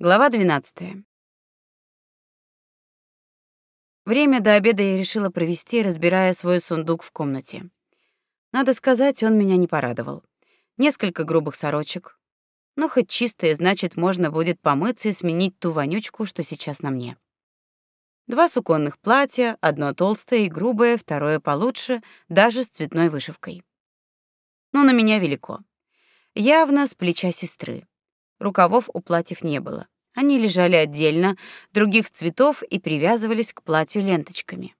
Глава 12. Время до обеда я решила провести, разбирая свой сундук в комнате. Надо сказать, он меня не порадовал. Несколько грубых сорочек. Ну, хоть чистые, значит, можно будет помыться и сменить ту вонючку, что сейчас на мне. Два суконных платья, одно толстое и грубое, второе получше, даже с цветной вышивкой. Но на меня велико. Явно с плеча сестры. Рукавов у платьев не было. Они лежали отдельно, других цветов и привязывались к платью ленточками.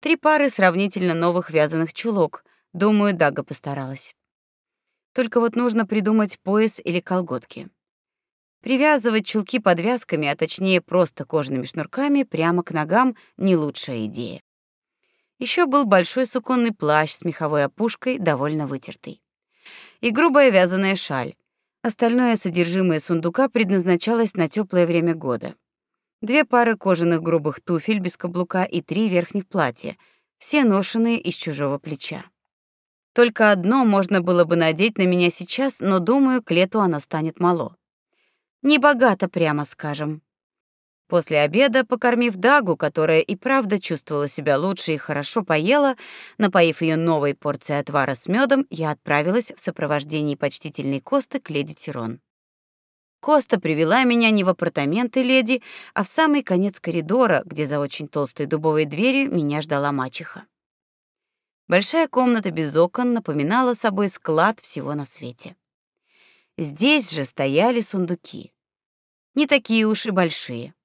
Три пары сравнительно новых вязаных чулок. Думаю, Дага постаралась. Только вот нужно придумать пояс или колготки. Привязывать чулки подвязками, а точнее просто кожаными шнурками прямо к ногам не лучшая идея. Еще был большой суконный плащ с меховой опушкой, довольно вытертый. И грубая вязаная шаль. Остальное содержимое сундука предназначалось на теплое время года. Две пары кожаных грубых туфель без каблука и три верхних платья, все ношеные из чужого плеча. Только одно можно было бы надеть на меня сейчас, но думаю, к лету оно станет мало. Не богато, прямо скажем. После обеда, покормив Дагу, которая и правда чувствовала себя лучше и хорошо поела, напоив ее новой порцией отвара с медом, я отправилась в сопровождении почтительной Косты к леди Тирон. Коста привела меня не в апартаменты леди, а в самый конец коридора, где за очень толстой дубовой дверью меня ждала мачеха. Большая комната без окон напоминала собой склад всего на свете. Здесь же стояли сундуки. Не такие уж и большие.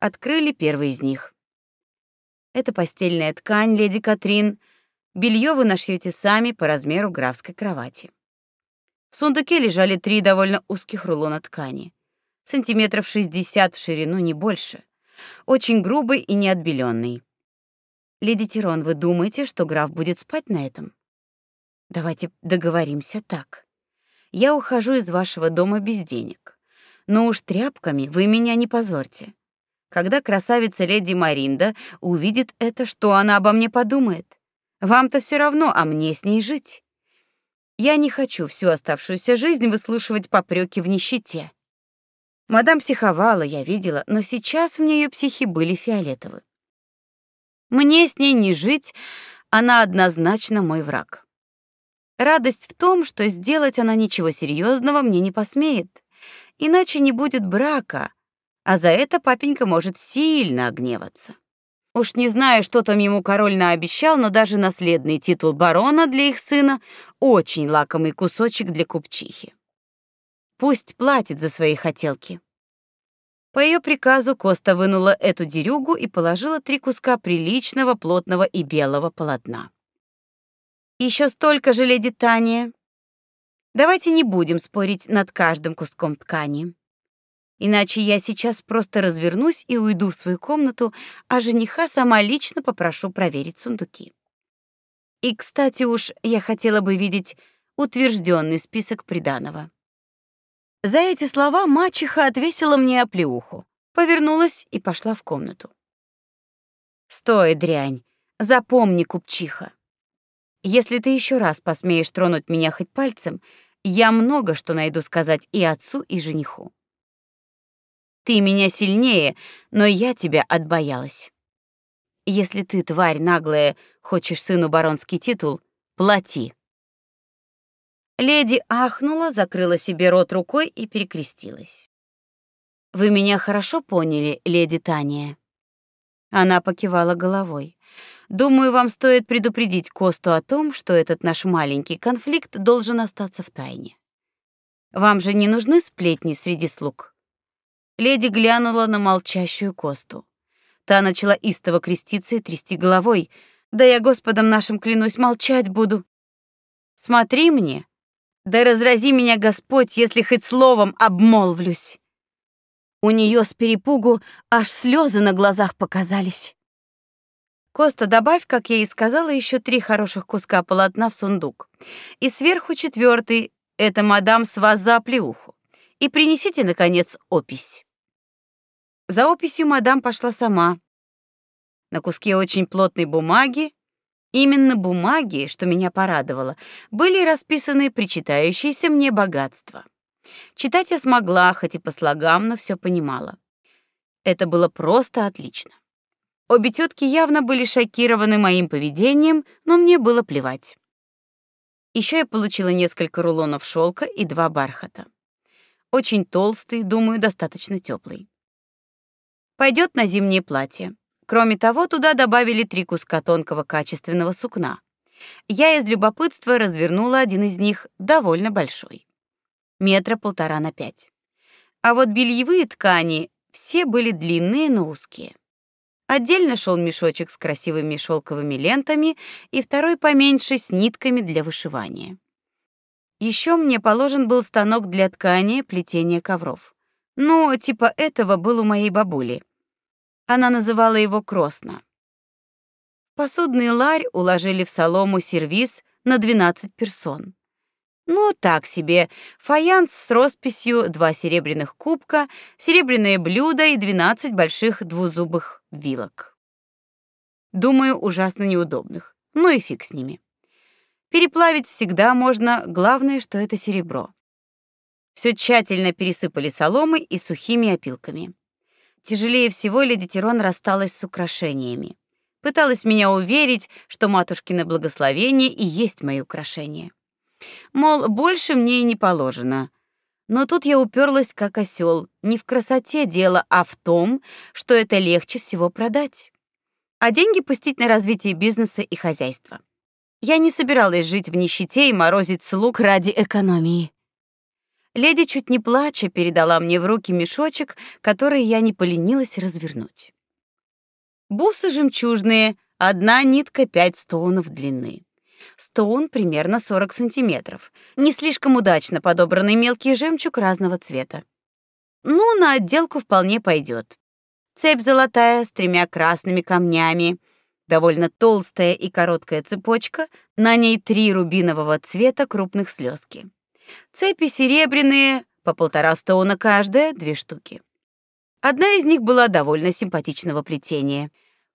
Открыли первый из них. Это постельная ткань, леди Катрин. Белье вы нашьете сами по размеру графской кровати. В сундуке лежали три довольно узких рулона ткани. Сантиметров 60 в ширину, не больше. Очень грубый и неотбеленный. Леди Тирон, вы думаете, что граф будет спать на этом? Давайте договоримся так. Я ухожу из вашего дома без денег. Но уж тряпками вы меня не позорьте. Когда красавица леди Маринда увидит это, что она обо мне подумает? Вам-то все равно, а мне с ней жить. Я не хочу всю оставшуюся жизнь выслушивать попреки в нищете. Мадам психовала, я видела, но сейчас мне ее психи были фиолетовы. Мне с ней не жить, она однозначно мой враг. Радость в том, что сделать она ничего серьезного мне не посмеет, иначе не будет брака, а за это папенька может сильно огневаться. Уж не знаю, что там ему король наобещал, но даже наследный титул барона для их сына очень лакомый кусочек для купчихи. Пусть платит за свои хотелки. По ее приказу Коста вынула эту дерюгу и положила три куска приличного, плотного и белого полотна. Еще столько же, леди Таня. Давайте не будем спорить над каждым куском ткани. Иначе я сейчас просто развернусь и уйду в свою комнату, а жениха сама лично попрошу проверить сундуки. И, кстати уж, я хотела бы видеть утвержденный список приданого. За эти слова мачеха отвесила мне оплеуху, повернулась и пошла в комнату. «Стой, дрянь, запомни, купчиха. Если ты еще раз посмеешь тронуть меня хоть пальцем, я много что найду сказать и отцу, и жениху. Ты меня сильнее, но я тебя отбоялась. Если ты, тварь наглая, хочешь сыну баронский титул, плати. Леди ахнула, закрыла себе рот рукой и перекрестилась. Вы меня хорошо поняли, леди Таня. Она покивала головой. Думаю, вам стоит предупредить Косту о том, что этот наш маленький конфликт должен остаться в тайне. Вам же не нужны сплетни среди слуг леди глянула на молчащую Косту. Та начала истово креститься и трясти головой. «Да я Господом нашим клянусь, молчать буду. Смотри мне, да разрази меня Господь, если хоть словом обмолвлюсь». У нее с перепугу аж слезы на глазах показались. Коста, добавь, как я и сказала, еще три хороших куска полотна в сундук. И сверху четвертый — это мадам с вас за оплеуху. И принесите, наконец, опись. За описью мадам пошла сама. На куске очень плотной бумаги, именно бумаги, что меня порадовало, были расписаны причитающиеся мне богатства. Читать я смогла, хоть и по слогам, но все понимала. Это было просто отлично. Обе тетки явно были шокированы моим поведением, но мне было плевать. Еще я получила несколько рулонов шелка и два бархата. Очень толстый, думаю, достаточно теплый. Пойдет на зимнее платье. Кроме того, туда добавили три куска тонкого качественного сукна. Я из любопытства развернула один из них, довольно большой. Метра полтора на пять. А вот бельевые ткани все были длинные, но узкие. Отдельно шел мешочек с красивыми шелковыми лентами и второй поменьше с нитками для вышивания. Еще мне положен был станок для ткани, плетения ковров. Ну, типа этого был у моей бабули. Она называла его кросно. Посудный ларь уложили в солому сервиз на 12 персон. Ну, так себе. Фаянс с росписью, два серебряных кубка, серебряное блюдо и 12 больших двузубых вилок. Думаю, ужасно неудобных. Ну и фиг с ними. Переплавить всегда можно, главное, что это серебро. Все тщательно пересыпали соломой и сухими опилками. Тяжелее всего леди Тирон рассталась с украшениями. Пыталась меня уверить, что матушкино благословение и есть мои украшения. Мол, больше мне и не положено. Но тут я уперлась как осел. Не в красоте дело, а в том, что это легче всего продать. А деньги пустить на развитие бизнеса и хозяйства. Я не собиралась жить в нищете и морозить слуг ради экономии. Леди чуть не плача передала мне в руки мешочек, который я не поленилась развернуть. Бусы жемчужные, одна нитка пять стоунов длины. Стоун примерно 40 сантиметров. Не слишком удачно подобранный мелкий жемчуг разного цвета. Ну, на отделку вполне пойдет. Цепь золотая с тремя красными камнями, довольно толстая и короткая цепочка, на ней три рубинового цвета крупных слезки. Цепи серебряные, по полтора стоуна каждая, две штуки. Одна из них была довольно симпатичного плетения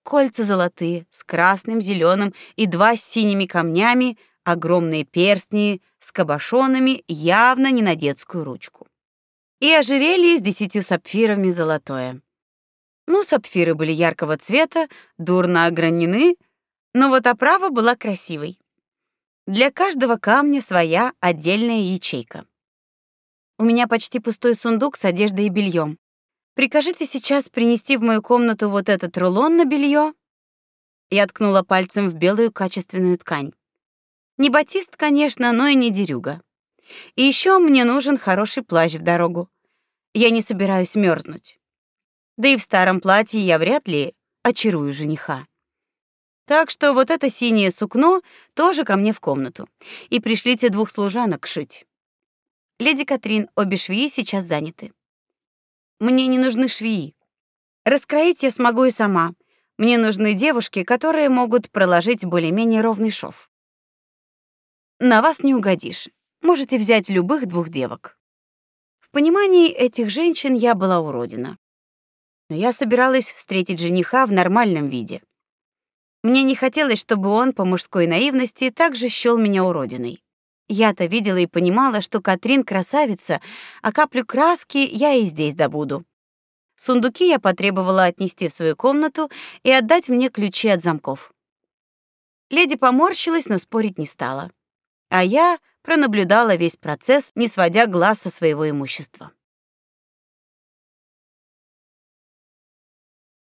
кольца золотые с красным, зеленым и два с синими камнями, огромные перстни с кабошонами, явно не на детскую ручку. И ожерелье с десятью сапфирами золотое. Ну, сапфиры были яркого цвета, дурно огранены, но вот оправа была красивой. Для каждого камня своя отдельная ячейка. У меня почти пустой сундук с одеждой и бельем. Прикажите сейчас принести в мою комнату вот этот рулон на белье. Я ткнула пальцем в белую качественную ткань. Не батист, конечно, но и не дерюга. И еще мне нужен хороший плащ в дорогу. Я не собираюсь мерзнуть. Да и в старом платье я вряд ли очарую жениха. Так что вот это синее сукно тоже ко мне в комнату. И пришлите двух служанок шить. Леди Катрин, обе швеи сейчас заняты. Мне не нужны швеи. Раскроить я смогу и сама. Мне нужны девушки, которые могут проложить более-менее ровный шов. На вас не угодишь. Можете взять любых двух девок. В понимании этих женщин я была уродина. Но я собиралась встретить жениха в нормальном виде. Мне не хотелось, чтобы он по мужской наивности также счёл меня уродиной. Я-то видела и понимала, что Катрин красавица, а каплю краски я и здесь добуду. Сундуки я потребовала отнести в свою комнату и отдать мне ключи от замков. Леди поморщилась, но спорить не стала. А я пронаблюдала весь процесс, не сводя глаз со своего имущества.